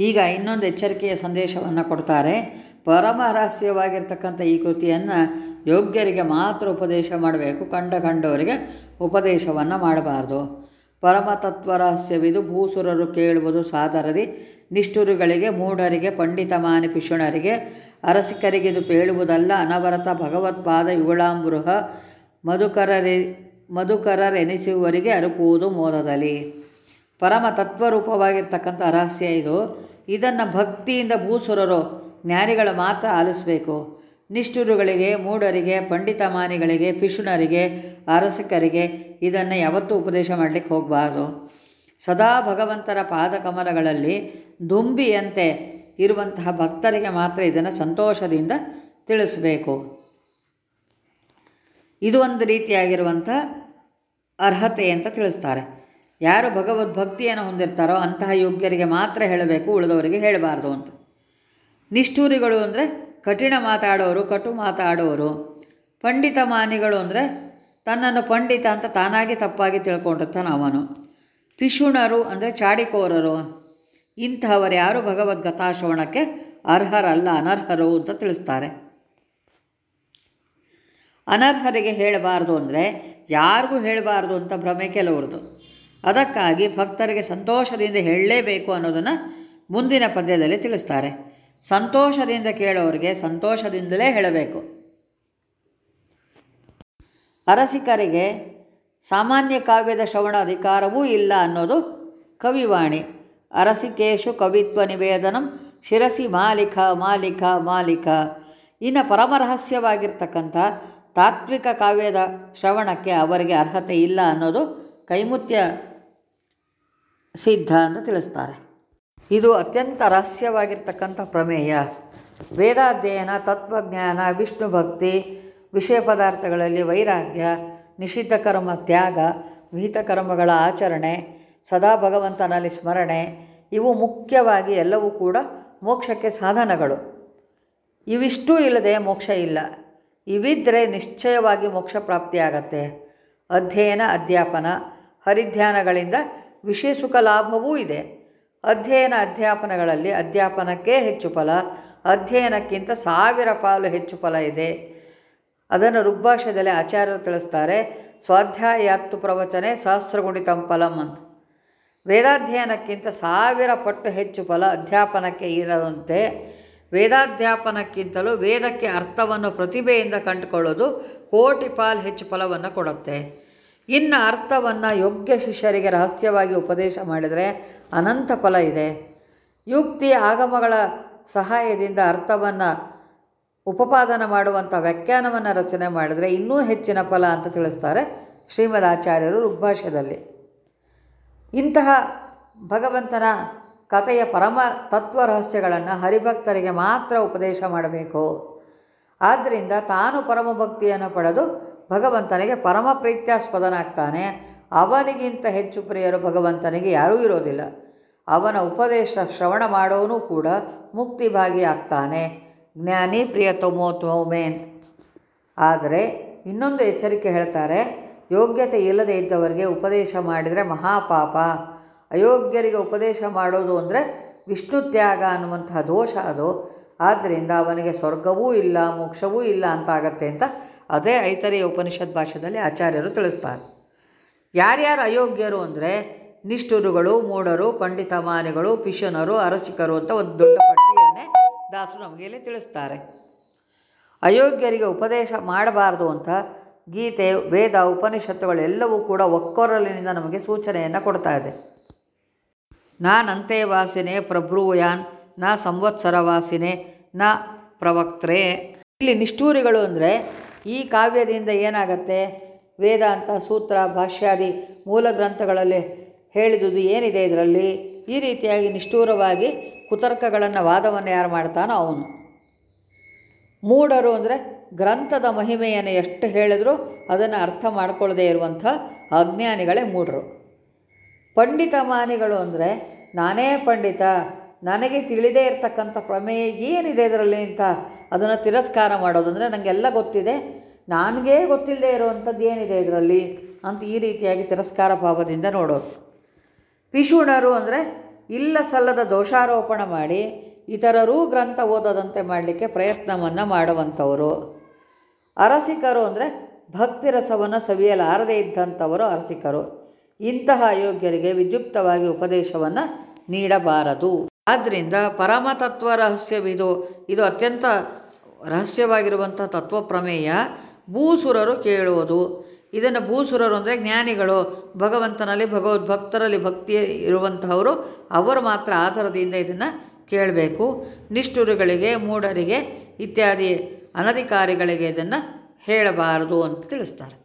ಈಗ ಇನ್ನೊಂದು ಎಚ್ಚರಿಕೆಯ ಸಂದೇಶವನ್ನು ಕೊಡ್ತಾರೆ. ಪರಮ ರಹಸ್ಯವಾಗಿರ್ತಕ್ಕಂಥ ಈ ಕೃತಿಯನ್ನು ಯೋಗ್ಯರಿಗೆ ಮಾತ್ರ ಉಪದೇಶ ಮಾಡಬೇಕು. ಕಂಡ ಕಂಡವರಿಗೆ ಉಪದೇಶವನ್ನು ಮಾಡಬಾರ್ದು. ಪರಮತತ್ವ ರಹಸ್ಯವಿದು ಭೂಸುರರು ಕೇಳುವುದು ಸಾದರದಿ. ನಿಷ್ಠುರುಗಳಿಗೆ, ಮೂಢರಿಗೆ ಪಂಡಿತ ಮಾನಿ ಪಿಶುಣರಿಗೆ ಅರಸಿಕರಿಗಿದು ಕೇಳುವುದಲ್ಲ ಅನವರತ ಭಗವತ್ಪಾದ ಯುಗಳಾಂಬೃಹ ಮಧುಕರರೆ ಮಧುಕರರೆನಿಸುವವರಿಗೆ ಅರುಪುವುದು ಮೋದದಲ್ಲಿ. ಪರಮ ತತ್ವರೂಪವಾಗಿರ್ತಕ್ಕಂಥ ರಹಸ್ಯ ಇದು. ಇದನ್ನು ಭಕ್ತಿಯಿಂದ ಭೂಸುರರು ಜ್ಞಾನಿಗಳು ಮಾತ್ರ ಆಲಿಸಬೇಕು. ನಿಷ್ಠುರುಗಳಿಗೆ, ಮೂಢರಿಗೆ, ಪಂಡಿತಮಾನಿಗಳಿಗೆ, ಪಿಶುನರಿಗೆ, ಅರಸಕರಿಗೆ ಇದನ್ನು ಯಾವತ್ತೂ ಉಪದೇಶ ಮಾಡಲಿಕ್ಕೆ ಹೋಗಬಾರ್ದು. ಸದಾ ಭಗವಂತರ ಪಾದಕಮಲಗಳಲ್ಲಿ ದುಂಬಿಯಂತೆ ಇರುವಂತಹ ಭಕ್ತರಿಗೆ ಮಾತ್ರ ಇದನ್ನು ಸಂತೋಷದಿಂದ ತಿಳಿಸಬೇಕು. ಇದು ಒಂದು ರೀತಿಯಾಗಿರುವಂಥ ಅರ್ಹತೆ ಅಂತ ತಿಳಿಸ್ತಾರೆ. ಯಾರು ಭಗವದ್ಭಕ್ತಿಯನ್ನು ಹೊಂದಿರ್ತಾರೋ ಅಂತಹ ಯೋಗ್ಯರಿಗೆ ಮಾತ್ರ ಹೇಳಬೇಕು, ಉಳಿದವರಿಗೆ ಹೇಳಬಾರ್ದು ಅಂತ. ನಿಷ್ಠೂರಿಗಳು ಅಂದರೆ ಕಠಿಣ ಮಾತಾಡೋರು, ಕಟು ಮಾತಾಡೋರು ಪಂಡಿತ ಮಾನಿಗಳು ಅಂದರೆ ತನ್ನನ್ನು ಪಂಡಿತ ಅಂತ ತಾನಾಗಿ ತಪ್ಪಾಗಿ ತಿಳ್ಕೊಂಡಿರ್ತಾನೆ ಅವನು. ಪಿಶುಣರು ಅಂದರೆ ಚಾಡಿಕೋರರು. ಇಂತಹವರು ಯಾರು ಭಗವದ್ಗತಾ ಶ್ರವಣಕ್ಕೆ ಅರ್ಹರಲ್ಲ, ಅನರ್ಹರು ಅಂತ ತಿಳಿಸ್ತಾರೆ. ಅನರ್ಹರಿಗೆ ಹೇಳಬಾರ್ದು ಅಂದರೆ ಯಾರಿಗೂ ಹೇಳಬಾರ್ದು ಅಂತ ಭ್ರಮೆ ಕೆಲವ್ರದ್ದು. ಅದಕ್ಕಾಗಿ ಭಕ್ತರಿಗೆ ಸಂತೋಷದಿಂದ ಹೇಳಲೇಬೇಕು ಅನ್ನೋದನ್ನು ಮುಂದಿನ ಪದ್ಯದಲ್ಲಿ ತಿಳಿಸ್ತಾರೆ. ಸಂತೋಷದಿಂದ ಕೇಳೋರಿಗೆ ಸಂತೋಷದಿಂದಲೇ ಹೇಳಬೇಕು. ಅರಸಿಕರಿಗೆ ಸಾಮಾನ್ಯ ಕಾವ್ಯದ ಶ್ರವಣ ಅಧಿಕಾರವೂ ಇಲ್ಲ ಅನ್ನೋದು ಕವಿವಾಣಿ. ಅರಸಿಕೇಶು ಕವಿತ್ವ ನಿವೇದನಂ ಶಿರಸಿ ಮಾಲಿಕ ಮಾಲಿಕ ಮಾಲಿಕ. ಇನ್ನು ಪರಮರಹಸ್ಯವಾಗಿರ್ತಕ್ಕಂಥ ತಾತ್ವಿಕ ಕಾವ್ಯದ ಶ್ರವಣಕ್ಕೆ ಅವರಿಗೆ ಅರ್ಹತೆ ಇಲ್ಲ ಅನ್ನೋದು ಕೈಮುತ್ಯ ಸಿದ್ಧ ಅಂತ ತಿಳಿಸ್ತಾರೆ. ಇದು ಅತ್ಯಂತ ರಹಸ್ಯವಾಗಿರ್ತಕ್ಕಂಥ ಪ್ರಮೇಯ. ವೇದಾಧ್ಯಯನ, ತತ್ವಜ್ಞಾನ, ವಿಷ್ಣು ಭಕ್ತಿ, ವಿಷಯ ಪದಾರ್ಥಗಳಲ್ಲಿ ವೈರಾಗ್ಯ, ನಿಷಿದ್ಧ ಕರ್ಮ, ತ್ಯಾಗ, ವಿಹಿತ ಕರ್ಮಗಳ ಆಚರಣೆ, ಸದಾ ಭಗವಂತನಲ್ಲಿ ಸ್ಮರಣೆ, ಇವು ಮುಖ್ಯವಾಗಿ ಎಲ್ಲವೂ ಕೂಡ ಮೋಕ್ಷಕ್ಕೆ ಸಾಧನಗಳು. ಇವಿಷ್ಟೂ ಇಲ್ಲದೆ ಮೋಕ್ಷ ಇಲ್ಲ. ಇವಿದ್ದರೆ ನಿಶ್ಚಯವಾಗಿ ಮೋಕ್ಷ ಪ್ರಾಪ್ತಿಯಾಗತ್ತೆ. ಅಧ್ಯಯನ, ಅಧ್ಯಾಪನ, ಹರಿಧ್ಯಾನಗಳಿಂದ ವಿಷಯ ಸುಖ ಲಾಭವೂ ಇದೆ. ಅಧ್ಯಯನ ಅಧ್ಯಾಪನಗಳಲ್ಲಿ ಅಧ್ಯಾಪನಕ್ಕೆ ಹೆಚ್ಚು ಫಲ, ಅಧ್ಯಯನಕ್ಕಿಂತ ಸಾವಿರ ಪಾಲು ಹೆಚ್ಚು ಫಲ ಇದೆ. ಅದನ್ನು ಋಗ್ಭಾಷೆಯಲ್ಲಿ ಆಚಾರ್ಯರು ತಿಳಿಸ್ತಾರೆ ಸ್ವಾಧ್ಯಾಯಾತ್ತು ಪ್ರವಚನೆ ಸಹಸ್ರಗುಣಿತಂ ಫಲಂ ಅಂತ. ವೇದಾಧ್ಯಯನಕ್ಕಿಂತ ಸಾವಿರ ಪಟ್ಟು ಹೆಚ್ಚು ಫಲ ಅಧ್ಯಾಪನಕ್ಕೆ ಇರದಂತೆ ವೇದಾಧ್ಯಾಪನಕ್ಕಿಂತಲೂ ವೇದಕ್ಕೆ ಅರ್ಥವನ್ನು ಪ್ರತಿಭೆಯಿಂದ ಕಂಡುಕೊಳ್ಳೋದು ಕೋಟಿ ಪಾಲ್ ಹೆಚ್ಚು ಫಲವನ್ನು ಕೊಡುತ್ತೆ. ಇನ್ನು ಅರ್ಥವನ್ನು ಯೋಗ್ಯ ಶಿಷ್ಯರಿಗೆ ರಹಸ್ಯವಾಗಿ ಉಪದೇಶ ಮಾಡಿದರೆ ಅನಂತ ಫಲ ಇದೆ. ಯುಕ್ತಿ ಆಗಮಗಳ ಸಹಾಯದಿಂದ ಅರ್ಥವನ್ನು ಉಪಪಾದನ ಮಾಡುವಂಥ ವ್ಯಾಖ್ಯಾನವನ್ನು ರಚನೆ ಮಾಡಿದರೆ ಇನ್ನೂ ಹೆಚ್ಚಿನ ಫಲ ಅಂತ ತಿಳಿಸ್ತಾರೆ ಶ್ರೀಮದ್ ಆಚಾರ್ಯರು ಋಗ್ಭಾಷ್ಯದಲ್ಲಿ ಇಂತಹ ಭಗವಂತನ ಕಥೆಯ ಪರಮ ತತ್ವ ರಹಸ್ಯಗಳನ್ನು ಹರಿಭಕ್ತರಿಗೆ ಮಾತ್ರ ಉಪದೇಶ ಮಾಡಬೇಕು. ಆದ್ದರಿಂದ ತಾನು ಪರಮ ಭಕ್ತಿಯನ್ನು ಪಡೆದು ಭಗವಂತನಿಗೆ ಪರಮ ಪ್ರೀತ್ಯಾಸ್ಪದನಾಗ್ತಾನೆ. ಅವನಿಗಿಂತ ಹೆಚ್ಚು ಪ್ರಿಯರು ಭಗವಂತನಿಗೆ ಯಾರೂ ಇರೋದಿಲ್ಲ. ಅವನ ಉಪದೇಶ ಶ್ರವಣ ಮಾಡೋನು ಕೂಡ ಮುಕ್ತಿಭಾಗಿ ಆಗ್ತಾನೆ. ಜ್ಞಾನಿ ಪ್ರಿಯತಮೋ ತೊಮೋ ತೋಮೇಂತ್ ಆದರೆ ಇನ್ನೊಂದು ಎಚ್ಚರಿಕೆ ಹೇಳ್ತಾರೆ, ಯೋಗ್ಯತೆ ಇಲ್ಲದೆ ಇದ್ದವರಿಗೆ ಉಪದೇಶ ಮಾಡಿದರೆ ಮಹಾಪಾಪ. ಅಯೋಗ್ಯರಿಗೆ ಉಪದೇಶ ಮಾಡೋದು ಅಂದರೆ ವಿಷ್ಣು ತ್ಯಾಗ ಅನ್ನುವಂತಹ ದೋಷ ಅದು. ಆದ್ದರಿಂದ ಅವನಿಗೆ ಸ್ವರ್ಗವೂ ಇಲ್ಲ, ಮೋಕ್ಷವೂ ಇಲ್ಲ ಅಂತ ಆಗತ್ತೆ ಅಂತ ಅದೇ ಐತರೆಯ ಉಪನಿಷತ್ ಭಾಷೆಯಲ್ಲಿ ಆಚಾರ್ಯರು ತಿಳಿಸ್ತಾರೆ. ಯಾರ್ಯಾರು ಅಯೋಗ್ಯರು ಅಂದರೆ ನಿಷ್ಠುರುಗಳು, ಮೂಢರು, ಪಂಡಿತಮಾನಿಗಳು, ಪಿಶನರು, ಅರಸಿಕರು ಅಂತ ಒಂದು ದೊಡ್ಡ ಪಟ್ಟಿಯನ್ನೇ ದಾಸರು ನಮಗೆ ಇಲ್ಲಿ ತಿಳಿಸ್ತಾರೆ. ಅಯೋಗ್ಯರಿಗೆ ಉಪದೇಶ ಮಾಡಬಾರ್ದು ಅಂತ ಗೀತೆ, ವೇದ ಉಪನಿಷತ್ತುಗಳೆಲ್ಲವೂ ಕೂಡ ಒಕ್ಕೊರಲಿನಿಂದ ನಮಗೆ ಸೂಚನೆಯನ್ನು ಕೊಡ್ತಾ ಇದೆ. ನಾನಂತೆ ವಾಸಿನೇ ಪ್ರಭ್ರೂಯಾನ್, ನ ಸಂವತ್ಸರ ವಾಸಿನೇ, ನ ಪ್ರವಕ್ತ್ರೆ. ಇಲ್ಲಿ ನಿಷ್ಠೂರಿಗಳು ಅಂದರೆ ಈ ಕಾವ್ಯದಿಂದ ಏನಾಗತ್ತೆ? ವೇದಾಂತ ಸೂತ್ರ, ಭಾಷ್ಯಾದಿ ಮೂಲ ಗ್ರಂಥಗಳಲ್ಲಿ ಹೇಳಿದುದು ಏನಿದೆ ಇದರಲ್ಲಿ? ಈ ರೀತಿಯಾಗಿ ನಿಷ್ಠೂರವಾಗಿ ಕುತರ್ಕಗಳನ್ನು ವಾದವನ್ನು ಯಾರು ಮಾಡ್ತಾನೋ ಅವನು. ಮೂಢರು ಅಂದರೆ ಗ್ರಂಥದ ಮಹಿಮೆಯನ್ನು ಎಷ್ಟು ಹೇಳಿದರೂ ಅದನ್ನು ಅರ್ಥ ಮಾಡಿಕೊಳ್ಳದೇ ಇರುವಂಥ ಅಜ್ಞಾನಿಗಳೇ ಮೂಢರು. ಪಂಡಿತಮಾನಿಗಳು ಅಂದರೆ ನಾನೇ ಪಂಡಿತ ನನಗೆ ತಿಳಿದೇ ಇರತಕ್ಕಂಥ ಪ್ರಮೇಯ ಏನಿದೆ ಇದರಲ್ಲಿ ಅಂತ ಅದನ್ನು ತಿರಸ್ಕಾರ ಮಾಡೋದು ಅಂದರೆ ನನಗೆಲ್ಲ ಗೊತ್ತಿದೆ. ನನಗೇ ಗೊತ್ತಿಲ್ಲದೆ ಇರುವಂಥದ್ದು ಏನಿದೆ ಇದರಲ್ಲಿ ಅಂತ ಈ ರೀತಿಯಾಗಿ ತಿರಸ್ಕಾರ ಭಾವದಿಂದ ನೋಡೋದು. ಪಿಶುಣರು ಅಂದರೆ ಇಲ್ಲ ಸಲ್ಲದ ದೋಷಾರೋಪಣ ಮಾಡಿ ಇತರರೂ ಗ್ರಂಥ ಓದದಂತೆ ಮಾಡಲಿಕ್ಕೆ ಪ್ರಯತ್ನವನ್ನು ಮಾಡುವಂಥವರು. ಅರಸಿಕರು ಅಂದರೆ ಭಕ್ತಿ ರಸವನ್ನು ಸವಿಯಲಾರದೇ ಇದ್ದಂಥವರು ಅರಸಿಕರು. ಇಂತಹ ಅಯೋಗ್ಯರಿಗೆ ವಿದ್ಯುಕ್ತವಾಗಿ ಉಪದೇಶವನ್ನು ನೀಡಬಾರದು. ಆದ್ದರಿಂದ ಪರಮತತ್ವ ರಹಸ್ಯವಿದು. ಇದು ಅತ್ಯಂತ ರಹಸ್ಯವಾಗಿರುವಂಥ ತತ್ವ ಪ್ರಮೇಯ ಭೂಸುರರು ಕೇಳುವುದು. ಇದನ್ನು ಭೂಸುರರು ಅಂದರೆ ಜ್ಞಾನಿಗಳು. ಭಗವಂತನಲ್ಲಿ, ಭಗವದ್ಭಕ್ತರಲ್ಲಿ ಭಕ್ತಿ ಇರುವಂತಹವರು. ಅವರು ಮಾತ್ರ ಆಧಾರದಿಂದ ಇದನ್ನು ಕೇಳಬೇಕು. ನಿಷ್ಠುರುಗಳಿಗೆ, ಮೂಢರಿಗೆ ಇತ್ಯಾದಿ ಅನಧಿಕಾರಿಗಳಿಗೆ ಇದನ್ನು ಹೇಳಬಾರದು ಅಂತ ತಿಳಿಸ್ತಾರೆ.